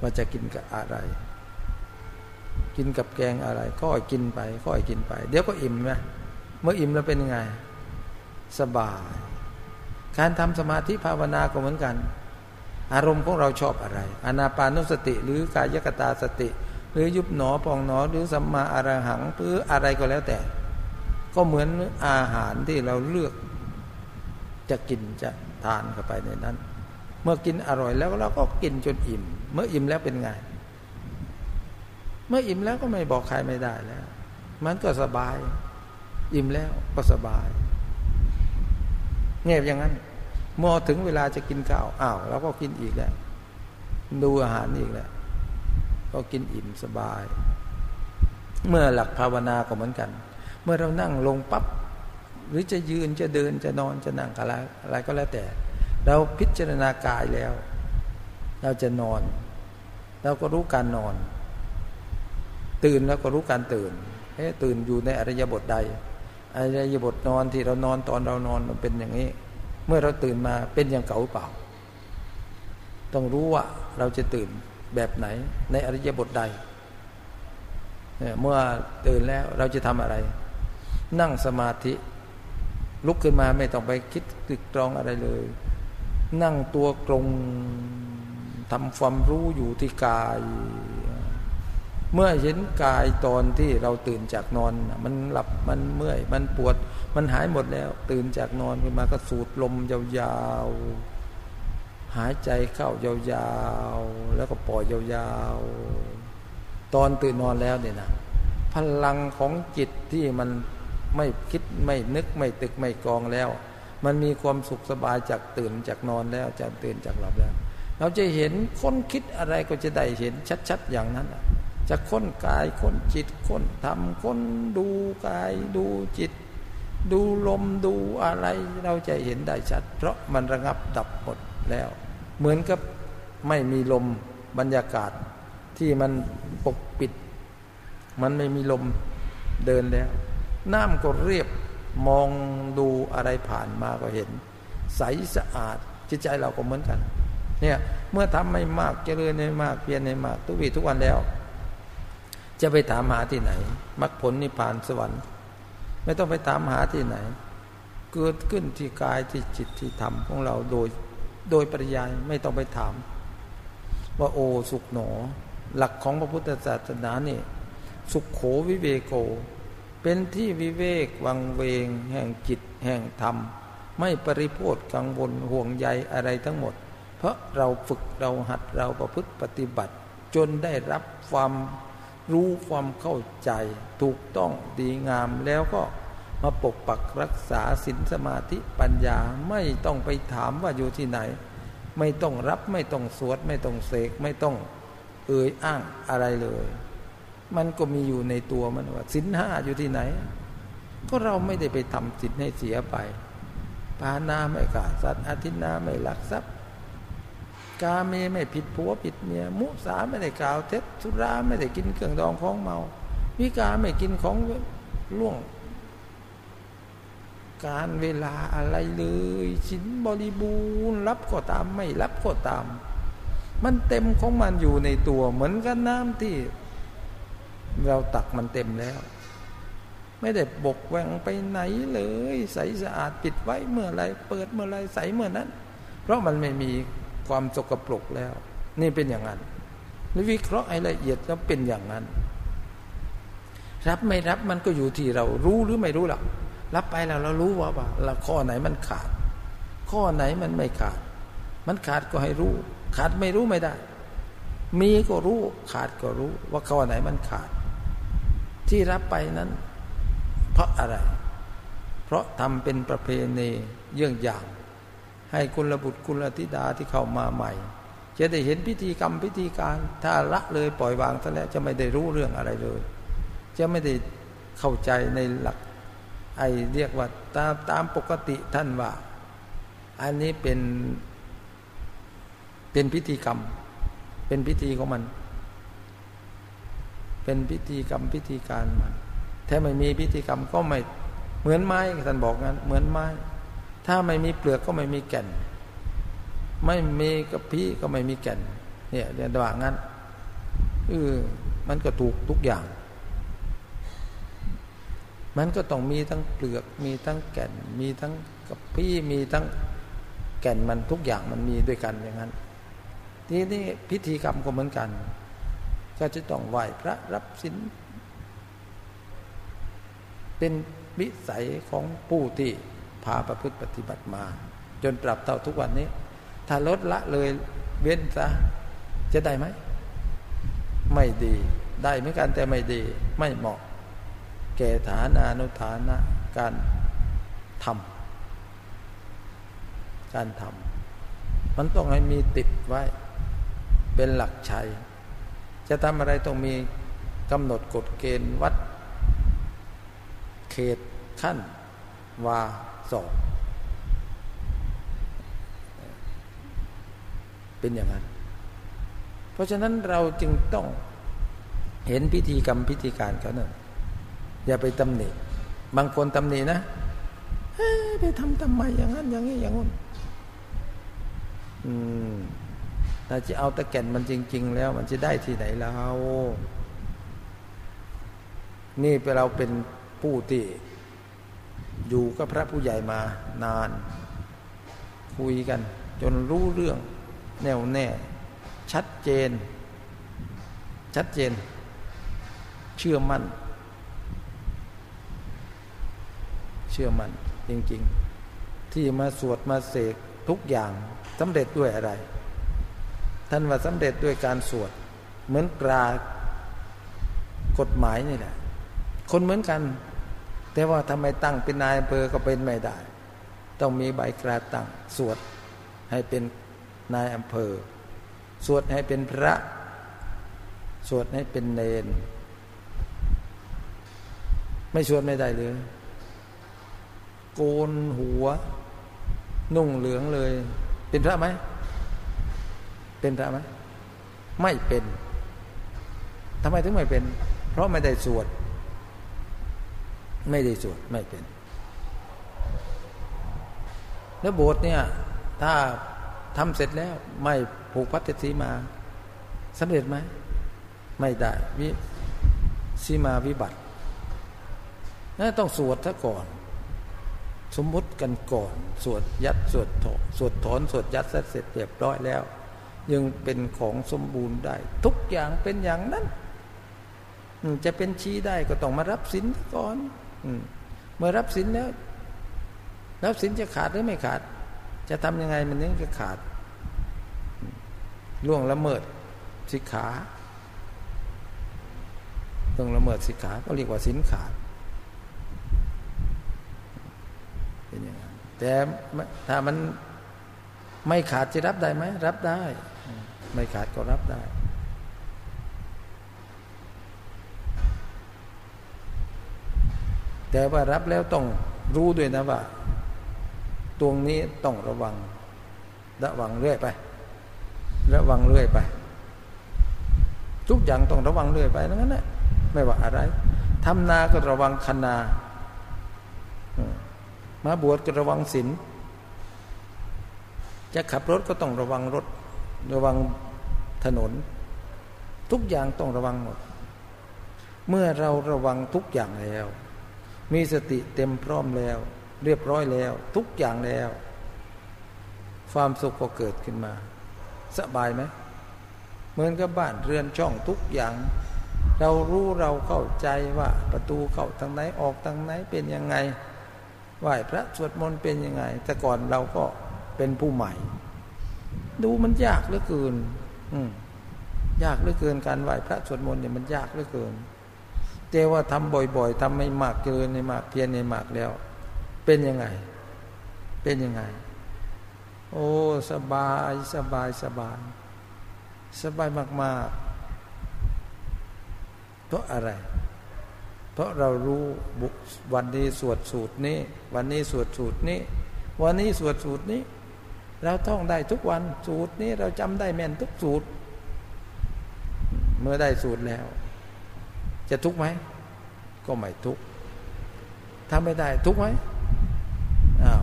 ว่าจะกินกับอะไร กินกับแกงอะไร ก็กินไปก็กินไป เดี๋ยวก็อิ่มไหมเมื่ออิ่มแล้วเป็นยังไง สบาย การทำสมาธิภาวนาก็เหมือนกัน อารมณ์ของเราชอบอะไรอนาปานุสติ หรือกายกตาสติ หรือยุบหนอปองหนอหรือสัมมาอรหังหรืออะไรก็แล้วแต่ ก็เหมือนอาหารที่เราเลือก จะกินจะทานเข้าไปในนั้น เมื่อกินอร่อยแล้วเราก็กินจนอิ่ม เมื่ออิ่มแล้วเป็นไง เมื่ออิ่มแล้วก็ไม่บอกใครไม่ได้แล้ว มันก็สบาย อิ่มแล้วก็สบายเงียบอย่างนั้นมอถึงเวลาจะกินข้าวอ้าวเราก็กินอีกแล้ว ดูอาหารอีกแล้ว ก็กินอิ่มสบาย เมื่อหลักภาวนาก็เหมือนกัน เมื่อเรานั่งลงปับ๊บหรือจะยืนจะเดินจะนอนจะนั่งอะไรอะไรก็แล้วแต่ เราพิจารณากายแล้ว เราจะนอน เราก็รู้การนอน ตื่นแล้วก็รู้การตื่นเอ๊ตื่นอยู่ในอริยบทใดอริยบทนอนที่เรานอนตอนเรานอนมันเป็นอย่างนี้ เมื่อเราตื่นมาเป็นอย่างเก่าเปล่า ต้องรู้ว่าเราจะตื่นแบบไหนในอริยบทใดเมื่อตื่นแล้วเราจะทำอะไร นั่งสมาธิ ลุกขึ้นมาไม่ต้องไปคิดตึกตรองอะไรเลย นั่งตัวกลงทำความรู้อยู่ที่กาย เมื่อเห็นกายตอนที่เราตื่นจากนอน มันหลับมันเมื่อย มันปวด มันหายหมดแล้ว ตื่นจากนอนขึ้นมาก็สูดลมยาวๆหายใจเข้ายาวๆแล้วก็ปล่อยยาวๆตอนตื่นนอนแล้วเนี่ยนะพลังของจิตที่มันไม่คิดไม่นึกไม่ตึกไม่กองแล้ว มันมีความสุขสบายจากตื่นจากนอนแล้วจากตื่นจากหลับแล้ว เราจะเห็นคนคิดอะไรก็จะได้เห็นชัด ๆ อย่างนั้น จะค้นกายค้นจิตค้นธรรมค้นดูกายดูจิต ดูลมดูอะไร เราจะเห็นได้ชัด เพราะมันระงับดับหมดแล้ว เหมือนกับไม่มีลมบรรยากาศที่มันปกปิด มันไม่มีลมเดินแล้ว น้ำก็เรียบมองดูอะไรผ่านมาก็เห็น ใสสะอาดจิตใจเราก็เหมือนกัน เนี่ยเมื่อทำไม่มากเจริญไม่มากเพียรไม่มาก ทุกวีทุกวันแล้ว จะไปถามหาที่ไหนมรรคผลนิพพานสวรรค์ ไม่ต้องไปถามหาที่ไหน เกิดขึ้นที่กายที่จิตที่ธรรมของเราโดยโดยปริยายไม่ต้องไปถาม ว่าโอสุขหนอ หลักของพระพุทธศาสนานี่ สุขโขวิเวโก เป็นที่วิเวกวังเวง แห่งจิตแห่งธรรม ไม่ปริโภทกังวลห่วงใยอะไรทั้งหมด เพราะเราฝึกเราหัดเราประพฤติปฏิบัติ จนได้รับความ รู้ความเข้าใจถูกต้องดีงามแล้วก็มาปกปักรักษาศีลสมาธิปัญญาไม่ต้องไปถามว่าอยู่ที่ไหน ไม่ต้องรับไม่ต้องสวด ไม่ต้องเสกไม่ต้องเอ่ยอ้างอะไรเลย มันก็มีอยู่ในตัวมันว่าศีลห้าอยู่ที่ไหน ก็เราไม่ได้ไปทำศีลให้เสียไปปานาไม่กาสัตว์อาทินาไม่ลักทรัพย์ กาเมไม่ผิดผัวผิดเมีย มุสาไม่ได้กล่าวเท็จสุราไม่ได้กินเครื่องดองของเมา วิกาไม่กินของล่วง การเวลาอะไรเลยชิ้นบริบูรณ์รับก็ตามไม่รับก็ตาม มันเต็มของมันอยู่ในตัว เหมือนกับน้ำที่ เราตักมันเต็มแล้ว ไม่ได้บกแวงไปไหนเลย ใสสะอาดปิดไว้เมื่อไรเปิดเมื่อไรใสเมื่อนั้น เพราะมันไม่มี ความสกปรกแล้ว นี่เป็นอย่างนั้นหรือวิเคราะห์ให้ละเอียดแล้วเป็นอย่างนั้น รับไม่รับมันก็อยู่ที่เรารู้หรือไม่รู้หรอกรับไปแล้วเรารู้ว่าว่าเราข้อไหนมันขาด ข้อไหนมันไม่ขาด มันขาดก็ให้รู้ ขาดไม่รู้ไม่ได้ มีก็รู้ ขาดก็รู้ ว่าข้อไหนมันขาด ที่รับไปนั้น เพราะอะไร เพราะทำเป็นประเพณีเยื่องอย่าง ให้คุณระบุตรคุณธิดาที่เข้ามาใหม่ จะได้เห็นพิธีกรรมพิธีการถ้าละเลยปล่อยวางซะแล้วจะไม่ได้รู้เรื่องอะไรเลย จะไม่ได้เข้าใจในหลัก ไอเรียกว่าตามตามปกติท่านว่า อันนี้เป็นเป็นพิธีกรรม เป็นพิธีของมัน เป็นพิธีกรรมพิธีการมันถ้าไม่มีพิธีกรรมก็ไม่เหมือนไม้ท่านบอกงั้นเหมือนไม้ ถ้าไม่มีเปลือกก็ไม่มีแก่น ไม่มีกระพี้ก็ไม่มีแก่น เนี่ยเรียนว่างั้นเออมันก็ถูกทุกอย่าง มันก็ต้องมีทั้งเปลือก มีทั้งแก่น มีทั้งกระพี้มีทั้งแก่นมันทุกอย่างมันมีด้วยกันอย่างนั้น ทีนี้พิธีกรรมก็เหมือนกัน ก็จะต้องไหว้พระรับศีลเป็นวิสัยของผู้ที่ พาประพฤติปฏิบัติมา จนปรับเท่าทุกวันนี้ ถ้าลดละเลยเว้นซะจะได้ไหม ไม่ดีได้เหมือนกันแต่ไม่ดีไม่เหมาะ แก่ฐานานุฐานะการทำการทำมันต้องให้มีติดไว้ เป็นหลักชัย จะทำอะไรต้องมีกำหนดกฎเกณฑ์วัด เขตขั้น ว่า สอบ เป็นอย่างนั้น เพราะฉะนั้นเราจึงต้องเห็นพิธีกรรมพิธีการเขาเนะ่ยอย่าไปตำหนิ บางคนตำหนินะไปทำทำไมอย่างนั้น อย่างนี้อย่างนู้นถ้าจะเอาตะแก่นมันจริง ๆ แล้ว มันจะได้ที่ไหนเรานี่เปเราเป็นผู้ที่ อยู่กับพระผู้ใหญ่มานาน คุยกัน จนรู้เรื่อง แน่วแน่ ชัดเจน ชัดเจน เชื่อมั่น เชื่อมั่น จริง ๆ ที่มาสวดมาเสกทุกอย่างสำเร็จด้วยอะไร ท่านว่าสำเร็จด้วยการสวด เหมือนกรากฎหมายนี่แหละ คนเหมือนกัน แต่ว่าทำไมตั้งเป็นนายอำเภอก็เป็นไม่ได้ ต้องมีใบกราตั้งสวดให้เป็นนายอำเภอ สวดให้เป็นพระ สวดให้เป็นเนน ไม่สวดไม่ได้เลยโกนหัว นุ่งเหลืองเลย เป็นพระไหม เป็นพระไหม ไม่เป็นทำไมถึงไม่เป็น เพราะไม่ได้สวด ไม่ได้สวดไม่เป็น แล้วโบสถ์เนี่ย ถ้าทำเสร็จแล้วไม่ผูกพัตสีมาสำเร็จไหม ไม่ได้วิสีมาวิบัตินั่นต้องสวดซะก่อน สมมุติกันก่อน สวดยัดสวดถอนสวดถอนสวดยัดเสร็จเรียบร้อยแล้ว ยังเป็นของสมบูรณ์ได้ ทุกอย่างเป็นอย่างนั้น จะเป็นชี้ได้ก็ต้องมารับสินก่อน เมื่อรับสินแล้ว รับสินจะขาดหรือไม่ขาด จะทำยังไงมันยังจะขาดล่วงละเมิดสิกขาล่วงละเมิดสิกขา ก็เรียกว่าสินขาดเป็นอย่างนั้นแต่ถ้ามันไม่ขาดจะรับได้ไหมรับได้ ไม่ขาดก็รับได้ แต่ว่ารับแล้วต้องรู้ด้วยนะว่า ตรงนี้ต้องระวัง ระวังเรื่อยไป ระวังเรื่อยไป ทุกอย่างต้องระวังเรื่อยไปนั้นแหละไม่ว่าอะไรทำนาก็ระวังคนามาบวชก็ระวังศีลจะขับรถก็ต้องระวังรถ ระวังถนน ทุกอย่างต้องระวังหมด เมื่อเราระวังทุกอย่างแล้ว มีสติเต็มพร้อมแล้ว เรียบร้อยแล้ว ทุกอย่างแล้ว ความสุขก็เกิดขึ้นมา สบายไหมเหมือนกับบ้านเรือนช่องทุกอย่าง เรารู้เราเข้าใจว่าประตูเข้าทางไหนออกทางไหนเป็นยังไงไหว้พระสวดมนต์เป็นยังไง แต่ก่อนเราก็เป็นผู้ใหม่ ดูมันยากเหลือเกิน อืมยากเหลือเกินการไหว้พระสวดมนต์เนี่ยมันยากเหลือเกิน แต่ว่าทำบ่อย ๆทำไม่มากเกินในมากเพียรในมากแล้ว เป็นยังไง เป็นยังไง โอ้สบายสบายสบาย สบายมาก ๆ เพราะอะไร เพราะเรารู้วันนี้สวดสูตรนี้ วันนี้สวดสูตรนี้ วันนี้สวดสูตรนี้ เราท่องได้ทุกวันสูตรนี้เราจำได้แม่นทุกสูตร เมื่อได้สูตรแล้ว จะทุกไหม ก็ไม่ทุกถ้าไม่ได้ทุกไหมอ้าว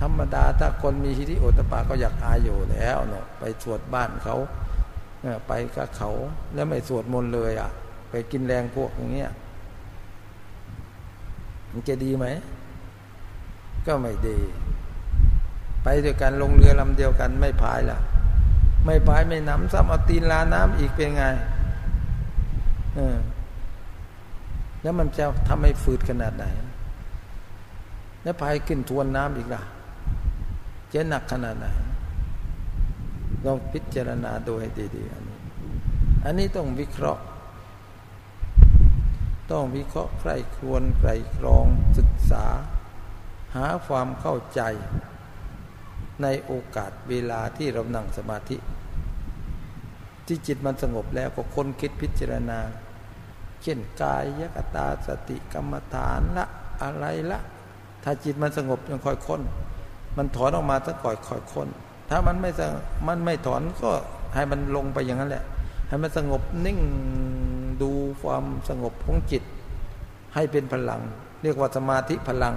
ธรรมดาถ้าคนมีฮิริโอตปาก็อยากอายอยู่แล้วเนาะไปสวดบ้านเขาไปกับเขาแล้วไม่สวดมนต์เลยอะ ไปกินแรงพวกอย่างเงี้ยมันจะดีไหม ก็ไม่ดี ไปด้วยกันลงเรือลำเดียวกันไม่พายละไม่พายไม่น้ำซ้ำเอาตีนลาน้ำอีกเป็นไง แล้วมันจะทำให้ฝืดขนาดไหน แล้วพายขึ้นทวนน้ำอีกล่ะจะหนักขนาดไหนลองพิจารณาดูให้ดีๆอันนี้ อันนี้ต้องวิเคราะห์ ต้องวิเคราะห์ใครควรใครครองศึกษา หาความเข้าใจ ในโอกาสเวลาที่เรานั่งสมาธิ ที่จิตมันสงบแล้วก็คนคิดพิจารณา เช่นกายยกตาสติกรรมฐานละอะไรละ ถ้าจิตมันสงบยังค่อยค้น มันถอนออกมาสักก่อยค่อยค้น ถ้ามันไม่มันไม่ถอนก็ให้มันลงไปอย่างนั้นแหละ ให้มันสงบนิ่งดูความสงบของจิต ให้เป็นพลัง เรียกว่าสมาธิพลัง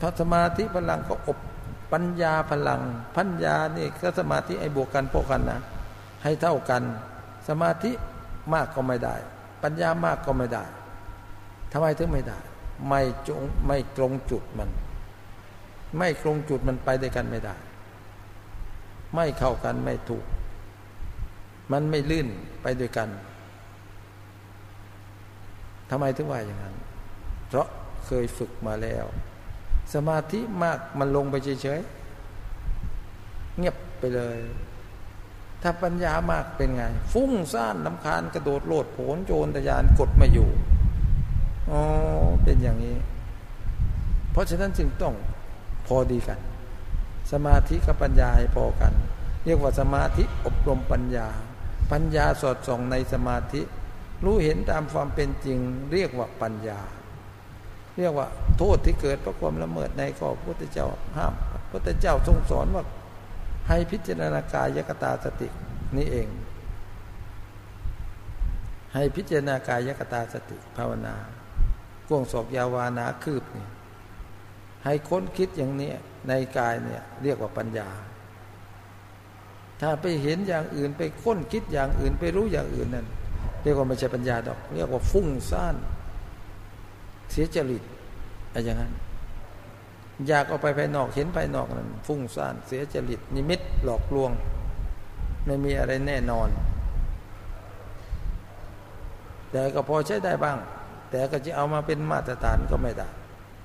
ถ้าสมาธิพลังก็อบ ปัญญาพลัง ปัญญานี่ก็สมาธิไอ้บวกกันพวกกันนะ ให้เท่ากัน สมาธิมากก็ไม่ได้ ปัญญามากก็ไม่ได้ทำไมถึงไม่ได้ ไม่จงไม่ตรงจุดมัน ไม่ตรงจุดมันไปด้วยกันไม่ได้ ไม่เข้ากันไม่ถูก มันไม่ลื่นไปด้วยกันทำไมถึงว่าอย่างนั้น เพราะเคยฝึกมาแล้ว สมาธิมากมันลงไปเฉยๆเงียบไปเลย ถ้าปัญญามากเป็นไง ฟุ้งซ่านลำคาญกระโดดโลดโผนโจรตะยานกดม่อยู่อ๋อเป็นอย่างนี้ เพราะฉะนั้นจึงต้องพอดีกัน สมาธิกับปัญญาให้พอกัน เรียกว่าสมาธิอบรมปัญญา ปัญญาสอดส่องในสมาธิ รู้เห็นตามความเป็นจริง เรียกว่าปัญญา เรียกว่า โทษที่เกิดเพราะความละเมิดในข้อบพุทธเจ้าห้ามพระพุทธเจ้าทรงสอนว่าให้พิจารณากายยกตาสตินี่เอง ให้พิจารณากายยกตาสติภาวนากวงศอกยาวานาคืบนี่ให้ค้นคิดอย่างนี้ในกายเนี่ยเรียกว่าปัญญา ถ้าไปเห็นอย่างอื่นไปค้นคิดอย่างอื่นไปรู้อย่างอื่นนั่นเรียกว่าไม่ใช่ปัญญาดอก เรียกว่าฟุ้งซ่าน เสียจริตอะไรอย่างนั้นอยากเอาไปภายนอกเห็นภายนอกนั้นฟุ้งซ่านเสียจริต นิมิตหลอกลวง ไม่มีอะไรแน่นอน แต่ก็พอใช้ได้บ้าง แต่ก็จะเอามาเป็นมาตรฐานก็ไม่ได้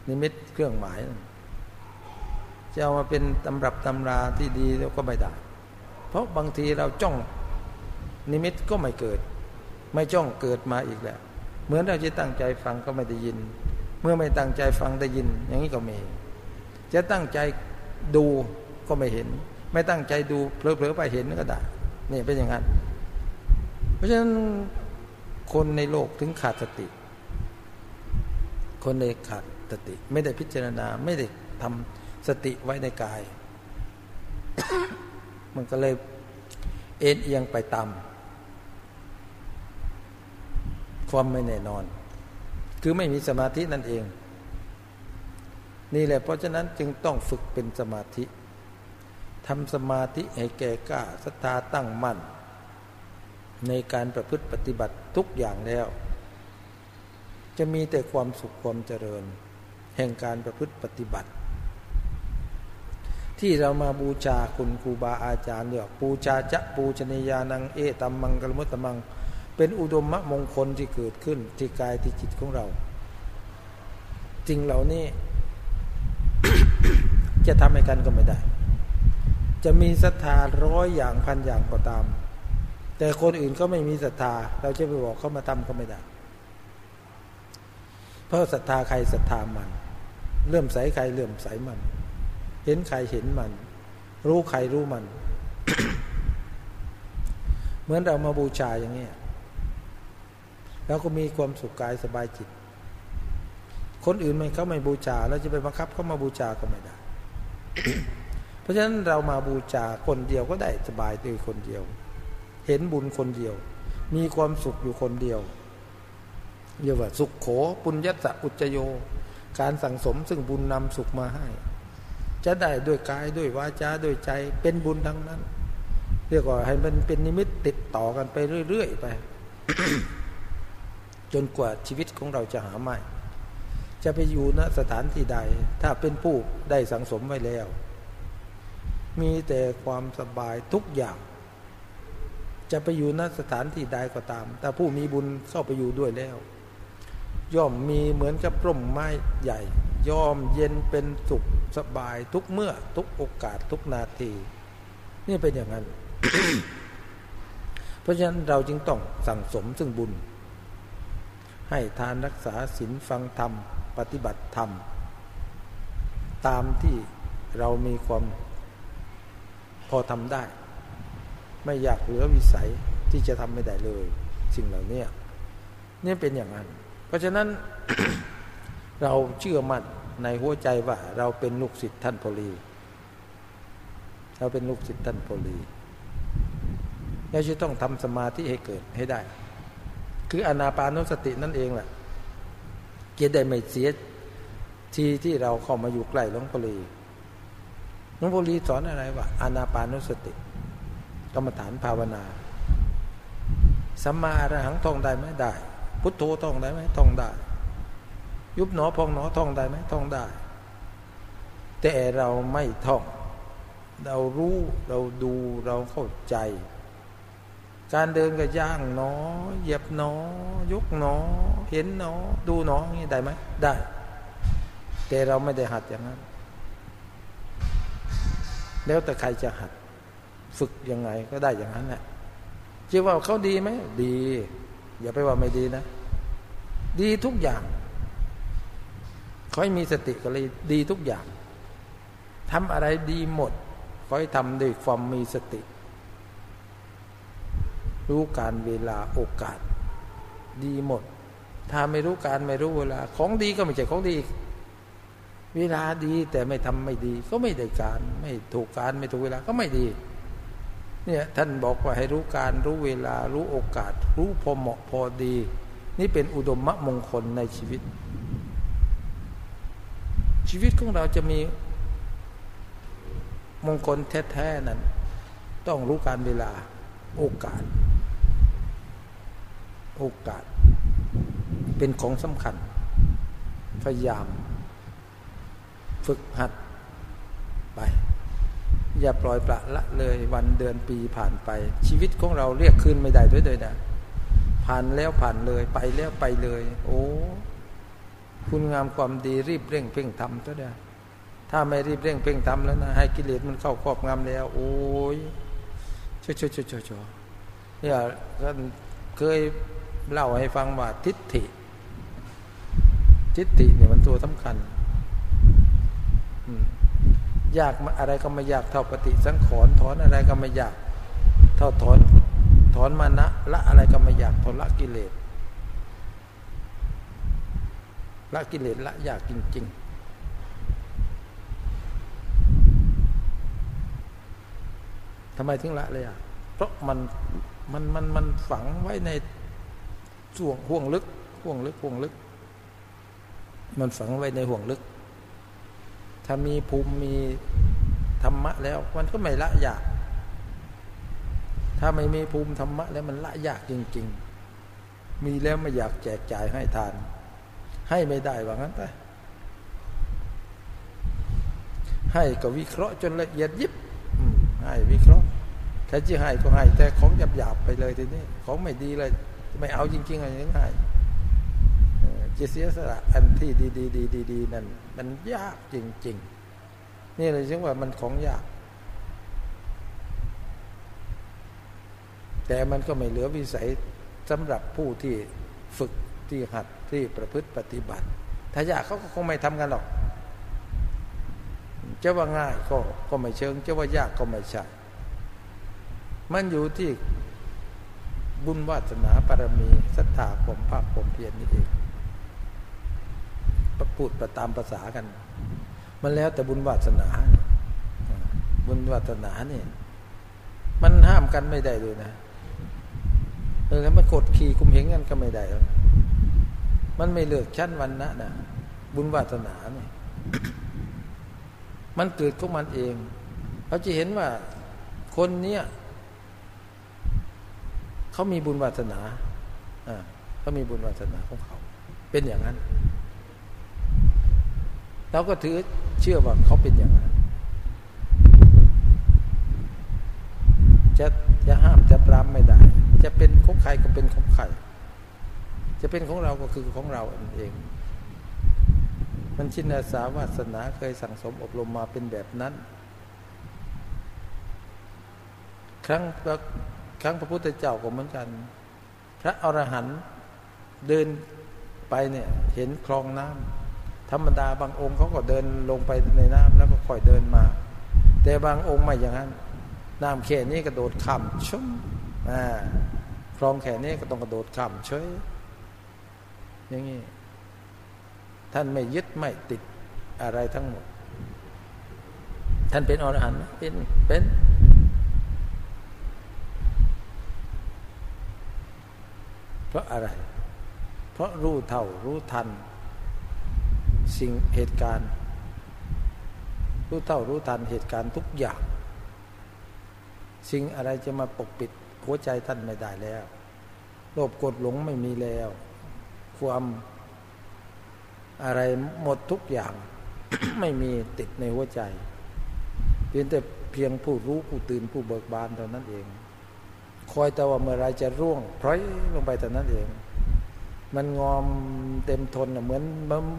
นิมิตเครื่องหมาย จะเอามาเป็นตำรับตำราที่ดีแล้วก็ไม่ได้เพราะบางทีเราจ้องนิมิตก็ไม่เกิด ไม่จ้องเกิดมาอีกแล้ว เหมือนเราจะตั้งใจฟังก็ไม่ได้ยิน เมื่อไม่ตั้งใจฟังได้ยิน อย่างนี้ก็มี จะตั้งใจดูก็ไม่เห็น ไม่ตั้งใจดูเผลอๆไปเห็นก็ได้นี่เป็นอย่างนั้น เพราะฉะนั้นคนในโลกถึงขาดสติ คนในขาดสติ ไม่ได้พิจารณาไม่ได้ทำสติไว้ในกาย มันก็เลยเอ็นเอียงไปตาม ความไม่แน่นอน คือไม่มีสมาธินั่นเอง นี่แหละเพราะฉะนั้นจึงต้องฝึกเป็นสมาธิทำสมาธิให้แก่กล้าศรัทธาตั้งมั่น ในการประพฤติปฏิบัติทุกอย่างแล้ว จะมีแต่ความสุขความเจริญ แห่งการประพฤติปฏิบัติ ที่เรามาบูชาคุณครูบาอาจารย์เนี่ยบูชาจะปูชนียานังเอตัมมังกลมุตตมัง เป็นอุดมมมงคลที่เกิดขึ้นที่กายที่จิตของเราจริงเหล่านี้ จะทำให้กันก็ไม่ได้ จะมีศรัทธาร้อยอย่างพันอย่างก็ตาม แต่คนอื่นก็ไม่มีศรัทธา เราจะไปบอกเขามาทำก็ไม่ได้ เพราะศรัทธาใครศรัทธามัน เลื่อมใสใครเลื่อมใสมัน เห็นใครเห็นมัน รู้ใครรู้มัน เหมือนเรามาบูชาอย่างนี้ เราก็มีความสุขกายสบายจิต คนอื่นไม่เขาไม่บูชาเราจะไปบังคับเขามาบูชาก็ไม่ได้ เพราะฉะนั้นเรามาบูชาคนเดียวก็ได้สบายตัวคนเดียว เห็นบุญคนเดียว มีความสุขอยู่คนเดียวเรียกว่าสุขโขปุญญสะอุจโย การสั่งสมซึ่งบุญนำสุขมาให้ จะได้ด้วยกายด้วยวาจาด้วยใจเป็นบุญทั้งนั้น เรียกว่าให้มันเป็นนิมิตติดต่อกันไปเรื่อยๆไป จนกว่าชีวิตของเราจะหาไม่ จะไปอยู่ณสถานที่ใด ถ้าเป็นผู้ได้สังสมไว้แล้ว มีแต่ความสบายทุกอย่าง จะไปอยู่ณสถานที่ใดก็ตาม แต่ผู้มีบุญเข้าไปอยู่ด้วยแล้ว ย่อมมีเหมือนกับร่มไม้ใหญ่ ย่อมเย็นเป็นสุขสบายทุกเมื่อทุกโอกาสทุกนาที นี่เป็นอย่างนั้น เพราะฉะนั้นเราจึงต้องสั่งสมซึ่งบุญ ให้ทานรักษาศีลฟังธรรม ปฏิบัติธรรม ตามที่เรามีความพอทำได้ ไม่อยากเหลือวิสัยที่จะทำไม่ได้เลย สิ่งเหล่านี้นี่เป็นอย่างนั้น เพราะฉะนั้นเราเชื่อมั่นในหัวใจว่า เราเป็นลูกศิษย์ท่านโพลีเราเป็นลูกศิษย์ท่านโพลีเราจะต้องทำสมาธิให้เกิดให้ได้ คืออนาปานุสตินั่นเองแหละจะได้ไม่เสียทีที่เราเข้ามาอยู่ใกล้หลวงพ่อลีหลวงพ่อลีสอนอะไรว่าอนาปานุสติ กรรมฐานภาวนาสัมมาอรหังท่องได้ไหมได้ พุทโธท่องได้ไหมท่องได้ ยุบหนอพองหนอท่องได้ไหมท่องได้ แต่เราไม่ท่อง เรารู้เราดูเราเข้าใจ การเดินก็ย่างหนอ เหยียบหนอ ยกหนอ เห็นหนอ ดูหนอนี่ได้ไหมได้ แต่เราไม่ได้หัดอย่างนั้น แล้วแต่ใครจะหัด ฝึกยังไงก็ได้อย่างนั้นแหละจะว่าเขาดีไหมดี อย่าไปว่าไม่ดีนะ ดีทุกอย่างขอให้มีสติก็เลยดีทุกอย่างทำอะไรดีหมดขอให้ทำด้วยความมีสติ รู้การเวลาโอกาส ดีหมด ถ้าไม่รู้การไม่รู้เวลา ของดีก็ไม่ใช่ของดี เวลาดีแต่ไม่ทำไม่ดี ก็ไม่ได้การ ไม่ถูกการไม่ถูกเวลาก็ไม่ดีเนี่ยท่านบอกว่าให้รู้การรู้เวลารู้โอกาส รู้พอเหมาะพอดี นี่เป็นอุดมมงคลในชีวิต ชีวิตของเราจะมีมงคลแท้ๆนั้น ต้องรู้การเวลา โอกาส โอกาส เป็นของสำคัญ พยายาม ฝึกหัดไป อย่าปล่อยปละละเลยวันเดือนปีผ่านไป ชีวิตของเราเรียกคืนไม่ได้ด้วยเลยนะผ่านแล้วผ่านเลยไปแล้วไปเลย โอ้คุณงามความดีรีบเร่งเพ่งทำตัวเดียถ้าไม่รีบเร่งเพ่งทำแล้วนะให้กิเลสมันเข้าครอบงำแล้ว โอ้ย ช่วยช่วยช่วยช่วยเนี่ยท่านเคยเล่าให้ฟังว่าทิฏฐิ ทิฏฐิเนี่ยมันตัวสำคัญยากอะไรก็ไม่ยากเท่าปฏิสังขรณ์ถอนอะไรก็ไม่ยาก เท่าถอนถอนมานะละอะไรก็ไม่ยากเท่าละกิเลสละกิเลสละยากจริง ๆ ทำไมถึงละเลยอะ เพราะมันมันมันมันฝังไว้ในส่วงห่วงลึกห่วงลึกห่วงลึก มันฝังไว้ในห่วงลึก ถ้ามีภูมิมีธรรมะแล้ว มันก็ไม่ละยาก ถ้าไม่มีภูมิธรรมะแล้วมันละยากจริง ๆ มีแล้วไม่อยากแจกจ่ายให้ทาน ให้ไม่ได้ว่างั้นแต่ให้ก็วิเคราะห์จนละเอียดยิบ ให้วิเคราะห์ถ้าจะให้ก็ให้ แต่ของหยาบๆไปเลยทีนี้ของไม่ดีเลย ไม่เอาจริงๆอะไรง่ายจะเสียสละอันที่ดีๆๆๆนั่นมันยากจริง ๆ นี่เลยจึงว่ามันของยาก แต่มันก็ไม่เหลือวิสัยสำหรับผู้ที่ฝึกที่หัดที่ประพฤติปฏิบัติ ถ้ายากเขาก็คงไม่ทำกันหรอก จะว่าง่ายก็ก็ไม่เชิง จะว่ายากก็ไม่ใช่ มันอยู่ที่บุญวาสนาปรมีศรัทธาความภาคความเพียรนี่เองประพูดประตามภาษากัน มันแล้วแต่บุญวาสนา บุญวาสนาเนี่ยมันห้ามกันไม่ได้เลยนะเออแล้วมันกดขี่คุมเหงกันก็ไม่ได้แล้วมันไม่เลือกชั้นวันนะนะบุญวาสนาเนี่ย มันเกิดของมันเอง เราจะเห็นว่าคนเนี้ยเขามีบุญวาสนาอ่าเขามีบุญวาสนาของเขา เป็นอย่างนั้น เราก็ถือเชื่อว่าเขาเป็นอย่างนั้น จะจะห้ามจะปรามไม่ได้ จะเป็นของใครก็เป็นของใคร จะเป็นของเราก็คือของเราเอง มันชินอาสาวาสนาเคยสั่งสมอบรมมาเป็นแบบนั้น ครั้งครั้งพระพุทธเจ้าก็เหมือนกัน พระอรหันต์เดินไปเนี่ยเห็นคลองน้ำธรรมดาบางองค์เขาก็เดินลงไปในน้ำแล้วก็ค่อยเดินมา แต่บางองค์ไม่อย่างนั้นน้ำแค่นี้กระโดดข้ามชุ่มอ่าคลองแค่นี้ก็ต้องกระโดดข้ามเฉยอย่างนี้ ท่านไม่ยึดไม่ติดอะไรทั้งหมด ท่านเป็นอรหันต์เป็นเป็นเพราะอะไร เพราะรู้เท่ารู้ทัน สิ่งเหตุการณ์ รู้เท่ารู้ทันเหตุการณ์ทุกอย่าง สิ่งอะไรจะมาปกปิดหัวใจท่านไม่ได้แล้ว โลภกดหลงไม่มีแล้ว ความ อะไรหมดทุกอย่าง ไม่มีติดในหัวใจ เพียงแต่เพียงผู้รู้ผู้ตื่นผู้เบิกบานเท่านั้นเอง คอยแต่ว่าเมื่อไรจะร่วงพร้อยลงไปเท่านั้นเอง มันงอมเต็มทนเหมือน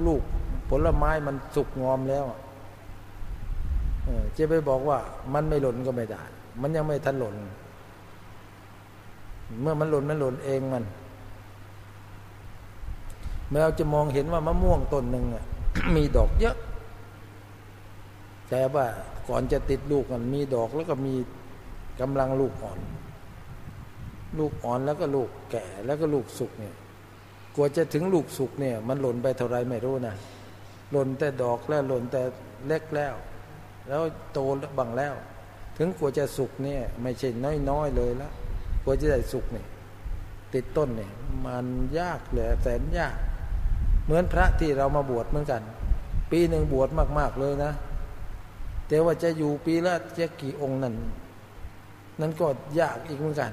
ลูกผลไม้มันสุกงอมแล้วจะไปบอกว่ามันไม่หล่นก็ไม่ได้ มันยังไม่ทันหล่น เมื่อมันหล่นมันหล่นเองมัน เมื่อเราจะมองเห็นว่ามะม่วงต้นหนึ่งมีดอกเยอะ แต่ว่าก่อนจะติดลูกมันมีดอกแล้วก็มีกำลังลูกอ่อน ลูกอ่อนแล้วก็ลูกแก่แล้วก็ลูกสุกเนี่ยกว่าจะถึงลูกสุกเนี่ย มันหล่นไปเท่าไรไม่รู้นะหล่นแต่ดอกแล้วหล่นแต่เล็กแล้ว แล้วโตบังแล้ว ถึงกว่าจะสุกเนี่ย ไม่ใช่น้อยๆเลยละกว่าจะได้สุกเนี่ยติดต้นเนี่ยมันยากเหลือแสนยาก เหมือนพระที่เรามาบวชเหมือนกัน ปีหนึ่งบวชมาก ๆ เลยนะ แต่ว่าจะอยู่ปีละจะกี่องค์นั้นนั้นก็ยากอีกเหมือนกัน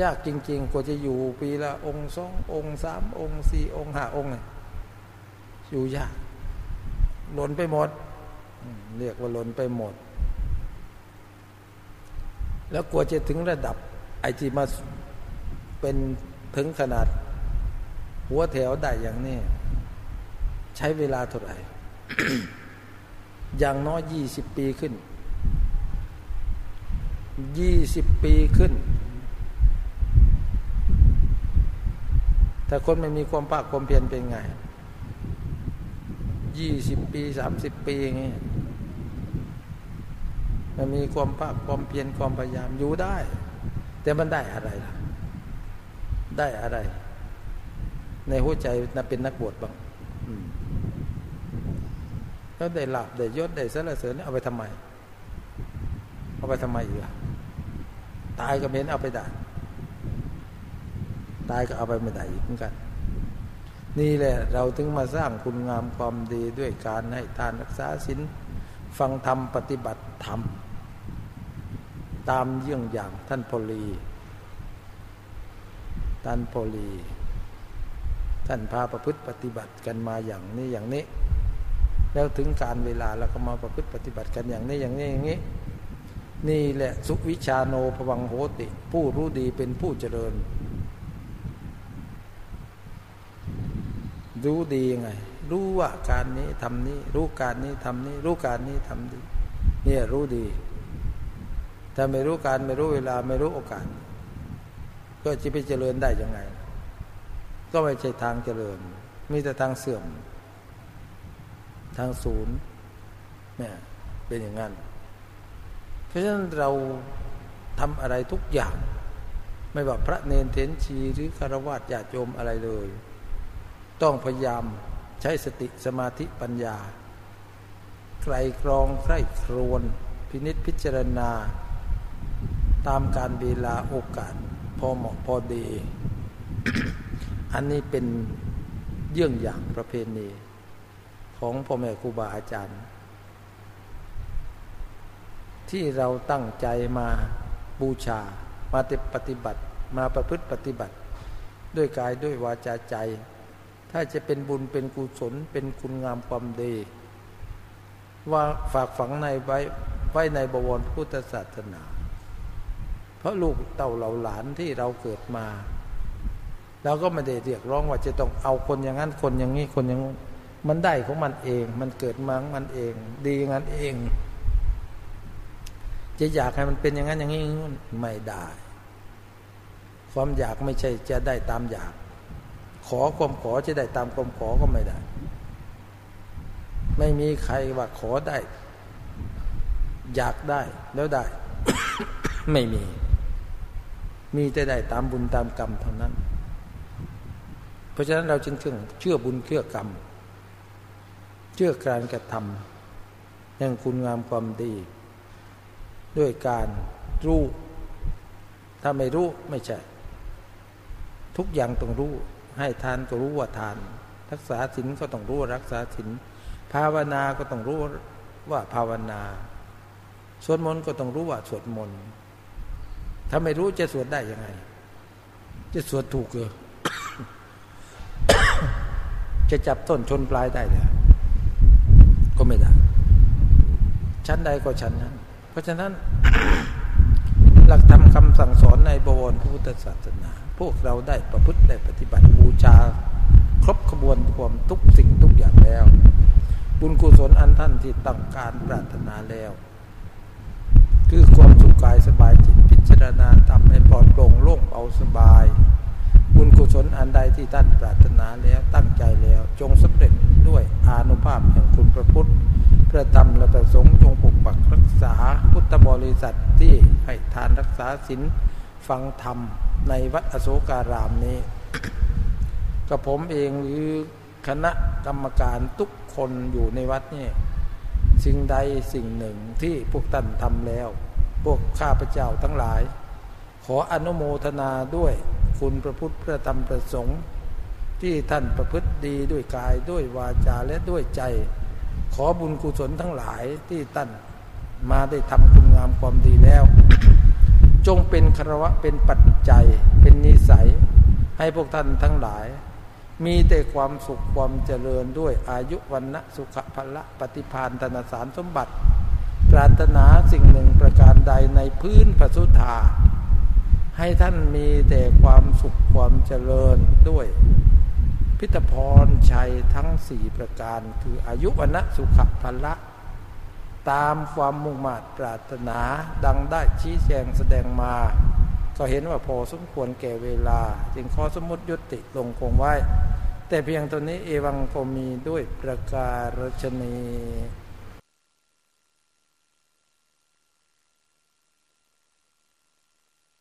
ยากจริง ๆ กว่าจะอยู่ปีละองค์สององค์สามองค์สี่องค์ห้าองค์เนี่ยอยู่ยากหล่นไปหมด เรียกว่าหล่นไปหมด แล้วกว่าจะถึงระดับไอที่มาเป็นถึงขนาด หัวแถวได้อย่างนี้ ใช้เวลาเท่าไหร่ อย่างน้อยยี่สิบปีขึ้นยี่สิบปีขึ้น ถ้าคนไม่มีความภาคความเพียรเป็นไงยี่สิบปีสามสิบปีอย่างนี้มันมีความภาคความเพียรความพยายามอยู่ได้ แต่มันได้อะไรล่ะ ได้อะไร ในหัวใจน่ะเป็นนักบวชบ้างแล้วได้หลับได้ยศได้สรรเสริญเอาไปทำไม เอาไปทำไมอีกตายก็เม้นเอาไปได้ ตายก็เอาไปไม่ได้อีกเหมือนกัน นี่แหละเราถึงมาสร้างคุณงามความดีด้วยการให้ทานรักษาศีลฟังธรรมปฏิบัติธรรม ตามเยี่ยงอย่างท่านพลีท่านพลี ท่านพาประพฤติปฏิบัติกันมาอย่างนี้อย่างนี้ แล้วถึงการเวลาเราก็มาประพฤติปฏิบัติกันอย่างนี้อย่างนี้อย่างนี้ นี่แหละสุวิชาโนภวังโหติ ผู้รู้ดีเป็นผู้เจริญ รู้ดียังไง รู้ว่าการนี้ทำนี้ รู้การนี้ทำนี้ รู้การนี้ทำดีเนี่ยรู้ดีถ้าไม่รู้การไม่รู้เวลาไม่รู้โอกาส ก็จะไปเจริญได้ยังไง ก็ไม่ใช่ทางเจริญ มีแต่ทางเสื่อม ทางศูนย์เนี่ยเป็นอย่างนั้น เพราะฉะนั้นเราทำอะไรทุกอย่าง ไม่ว่าพระเนนเทนชีหรือคารวะญาติโยมอะไรเลย ต้องพยายามใช้สติสมาธิปัญญาใครกรองใครครวน พินิษพิจารณา ตามการเวลาโอกาส พอเหมาะพอดี อันนี้เป็นเยื่องอย่างประเพณี ของพ่อแม่ครูบาอาจารย์ ที่เราตั้งใจมาบูชา มาปฏิบัติ มาประพฤติปฏิบัติ ด้วยกายด้วยวาจาใจ ถ้าจะเป็นบุญเป็นกุศล เป็นคุณงามความดี ว่าฝากฝังในไว้ไว้ในบวรพุทธศาสนา เพราะลูกเต่าเหล่าหลานที่เราเกิดมา เราก็ไม่ได้เรียกร้องว่าจะต้องเอาคนอย่างนั้นคนอย่างนี้คนอย่างนี้มันได้ของมันเอง มันเกิดมาของมันเอง ดีงั้นเอง จะอยากให้มันเป็นอย่างนั้นอย่างนี้ไม่ได้ ความอยากไม่ใช่จะได้ตามอยาก ขอความขอจะได้ตามความขอก็ไม่ได้ ไม่มีใครว่าขอได้ อยากได้แล้วได้ ไม่มี มีแต่ได้ตามบุญตามกรรมเท่านั้น ราะฉะนั้นเราจึงเชื่อบุญเชื่อกรรม เชื่อการกระทำแห่งคุณงามความดี ด้วยการรู้ ถ้าไม่รู้ไม่ใช่ ทุกอย่างต้องรู้ ให้ทานก็รู้ว่าทาน รักษาศีลก็ต้องรู้รักษาศีลภาวนาก็ต้องรู้ว่าภาวนา สวดมนต์ก็ต้องรู้ว่าสวดมนต์ถ้าไม่รู้จะสวดได้ยังไง จะสวดถูกเหรอ จะจับต้นชนปลายได้เลยก็ไม่ได้ชั้นใดก็ชั้นนั้น เพราะฉะนั้น หลักธรรมคำสั่งสอนในบวรพระพุทธศาสนา พวกเราได้ประพฤติได้ปฏิบัติบูชา ครบขบวนความทุกสิ่งทุกอย่างแล้ว บุญกุศลอันท่านที่ต้องการปรารถนาแล้ว คือความสุขกายสบายจิตพิจารณาทำให้ปลอดโปร่งโล่งเอาสบาย บุญกุศลอันใดที่ท่านปรารถนาแล้วตั้งใจแล้วจงสำเร็จด้วยอานุภาพแห่งคุณพระพุทธพระธรรมและประสงค์จงปกปักรักษาพุทธบริษัทที่ให้ทานรักษาศีลฟังธรรมในวัดอโศการามนี้กับผมเองหรือคณะกรรมการทุกคนอยู่ในวัดนี่สิ่งใดสิ่งหนึ่งที่พวกท่านทำแล้ว พวกข้าพเจ้าทั้งหลาย ออนุโมทนาด้วยคุณพระพุทธพระธรรมประสงค์ ที่ท่านประพฤติดีด้วยกายด้วยวาจาและด้วยใจ ขอบุญกุศลทั้งหลายที่ท่านมาได้ทำคุณงามความดีแล้ว จงเป็นคารวะเป็นปัจจัยเป็นนิสัย ให้พวกท่านทั้งหลาย มีแต่ความสุขความเจริญด้วยอายุวันนะสุขภละปฏิพานธนสารสมบัติ ปรารถนาสิ่งหนึ่งประการใดในพื้นพระสุธา ให้ท่านมีแต่ความสุขความเจริญด้วย พิทพรชัยทั้งสี่ประการคืออายุวันะสุขภละตามความมุ่งมา่ปรารถนาดังได้ชี้แจงแสดงมา ก็เห็นว่าพอสมควรแก่เวลา จึงขอสมมติยุติลงคงไว้ แต่เพียงตัวนี้เอวังก็มีด้วยประการชนี